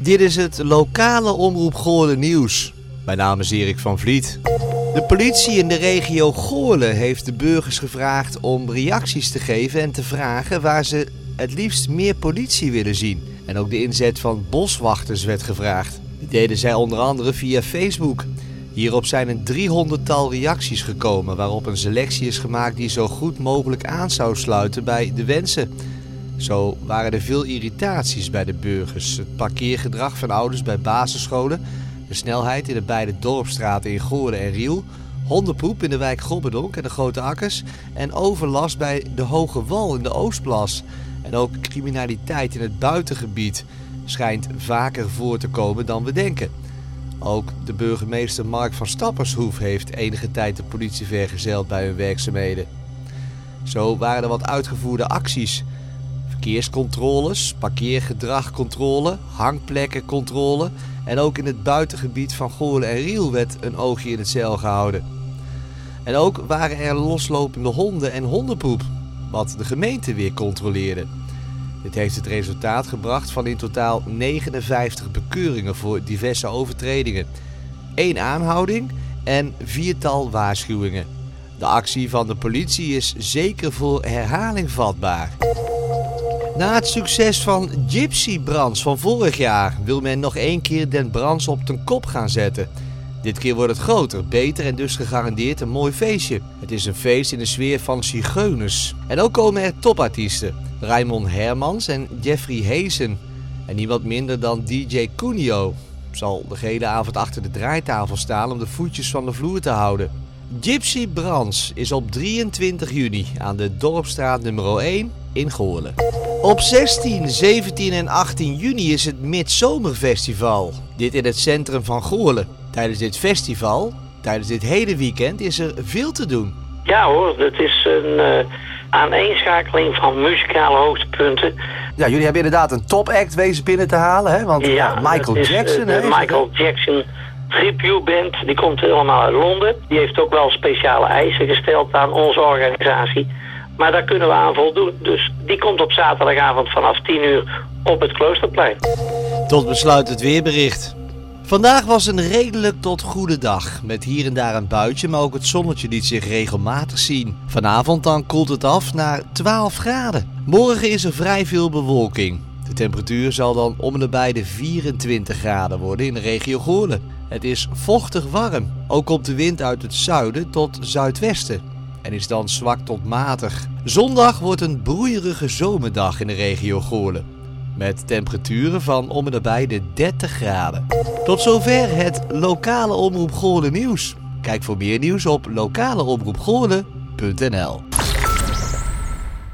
Dit is het lokale Omroep Goorlen nieuws. Mijn naam is Erik van Vliet. De politie in de regio Goorlen heeft de burgers gevraagd om reacties te geven en te vragen waar ze het liefst meer politie willen zien. En ook de inzet van boswachters werd gevraagd. Dit deden zij onder andere via Facebook. Hierop zijn een 300-tal reacties gekomen, waarop een selectie is gemaakt die zo goed mogelijk aan zou sluiten bij de wensen. Zo waren er veel irritaties bij de burgers. Het parkeergedrag van ouders bij basisscholen, de snelheid in de beide dorpstraten in Goorlen en Riel, hondenpoep in de wijk Gobbedonk en de Grote Akkers en overlast bij de Hoge Wal in de Oostplas. En ook criminaliteit in het buitengebied schijnt vaker voor te komen dan we denken. Ook de burgemeester Mark van Stappershoef heeft enige tijd de politie vergezeld bij hun werkzaamheden. Zo waren er wat uitgevoerde acties. Verkeerscontroles, parkeergedragcontrole, hangplekkencontrole en ook in het buitengebied van Goorlen en Riel werd een oogje in het zeil gehouden. En ook waren er loslopende honden en hondenpoep, wat de gemeente weer controleerde. Dit heeft het resultaat gebracht van in totaal 59 bekeuringen voor diverse overtredingen, één aanhouding en viertal waarschuwingen. De actie van de politie is zeker voor herhaling vatbaar. Na het succes van Gypsy Brands van vorig jaar wil men nog één keer Den Brands op ten kop gaan zetten. Dit keer wordt het groter, beter en dus gegarandeerd een mooi feestje. Het is een feest in de sfeer van zigeuners. En ook komen er topartiesten. Raymond Hermans en Jeffrey Heesen. En niemand minder dan DJ Cunio zal de hele avond achter de draaitafel staan om de voetjes van de vloer te houden. Gypsy Brands is op 23 juni aan de Dorpstraat nummer 1 in Goorlen. Op 16, 17 en 18 juni is het Midzomerfestival. Dit in het centrum van Goorlen. Tijdens dit festival, tijdens dit hele weekend, is er veel te doen. Ja hoor, het is een uh, aaneenschakeling van muzikale hoogtepunten. Ja, jullie hebben inderdaad een topact wezen binnen te halen, hè? Want ja, Michael is, Jackson... Uh, de Michael Jackson Tribute Band, die komt helemaal uit Londen. Die heeft ook wel speciale eisen gesteld aan onze organisatie. Maar daar kunnen we aan voldoen. Dus die komt op zaterdagavond vanaf 10 uur op het Kloosterplein. Tot besluit het weerbericht. Vandaag was een redelijk tot goede dag. Met hier en daar een buitje, maar ook het zonnetje liet zich regelmatig zien. Vanavond dan koelt het af naar 12 graden. Morgen is er vrij veel bewolking. De temperatuur zal dan om en nabij de 24 graden worden in de regio Goorlen. Het is vochtig warm. Ook komt de wind uit het zuiden tot zuidwesten en is dan zwak tot matig. Zondag wordt een broeierige zomerdag in de regio Goorlen. Met temperaturen van om en nabij de 30 graden. Tot zover het lokale Omroep Goorlen nieuws. Kijk voor meer nieuws op lokaleomroepgoorlen.nl